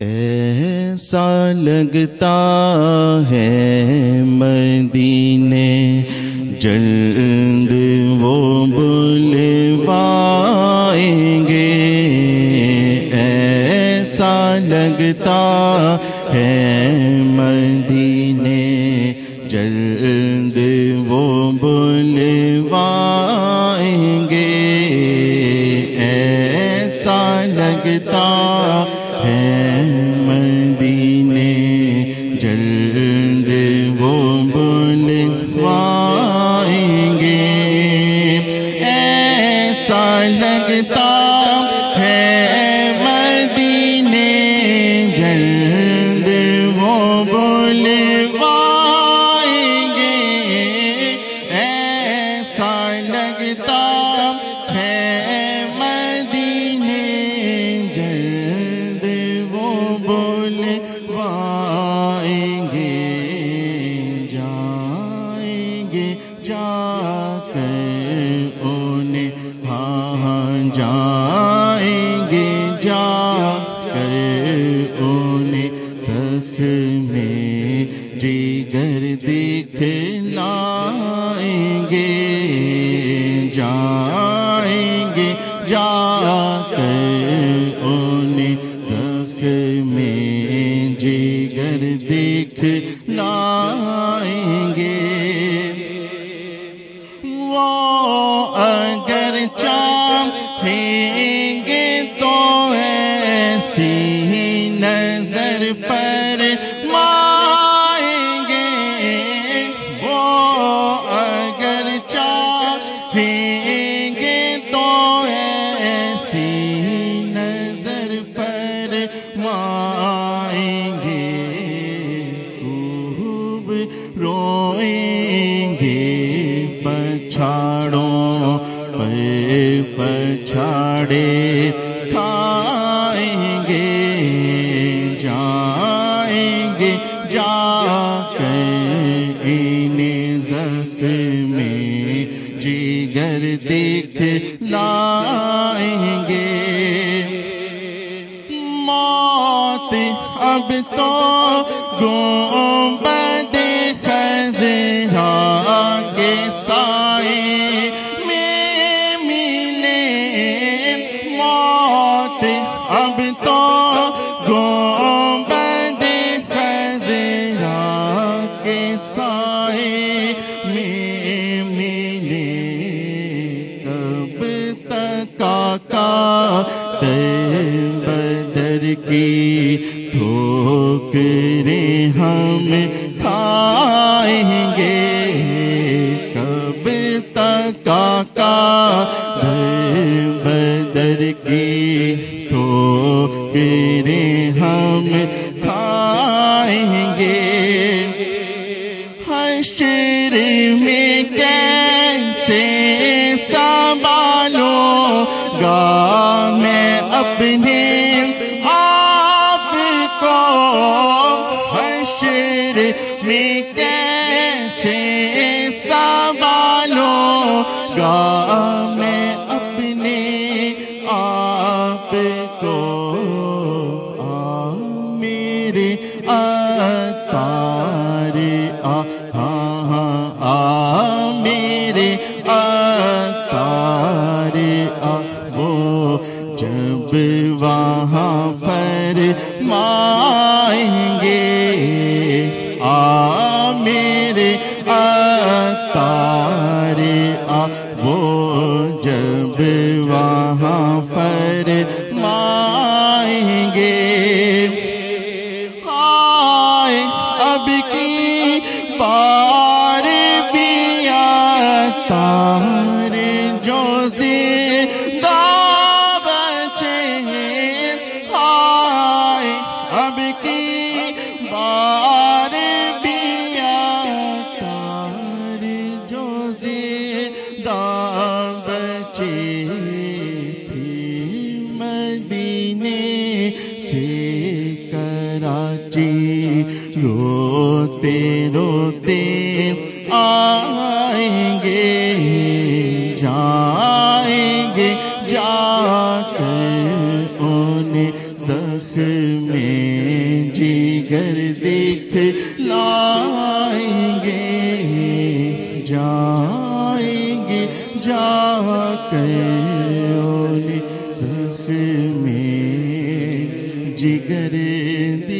ایسا لگتا ہے مدینے، جلد وہ بلوائیں گے۔ ایسا لگتا ہے مدینے، جلد وہ بلوائیں گے۔ ایسا لگتا ایسا لگتا جائیں گے جا کر انہیں سخ میں جگر دکھلائیں گے۔ جائیں مائیں گے خوب روئیں گے پچھاڑوں پہ پچھاڑے کھائیں گے جائیں گے جا کر انہیں زخم میں جگر دیکھ لائیں گے اب تو گنبد خزرا کے سائے میں ملے موت۔ اب تو گنبد خزرا کے سائے میں ملے۔ کب تک کا ٹھوکریں ہم کھائیں گے کب تک کا بدر کی ٹھوکریں ہم کھائیں گے حشر میں کیسے سنبھالوں گا میں اپنے میں کیسے سوالوں گا میں اپنے آپ کو آ میرے تارے آ ہاں ہاں آ میرے پر مائیں گے۔ آئے اب کی بار بھی تار جو زندہ بچے ہیں۔ آئے اب کی بار مدینے سے کراچی، روتے روتے آئیں گے، جائیں گے جا کر انہیں زخم میں جگر دکھ لائیں گے، جائیں گے جا کر۔ میں جگر دی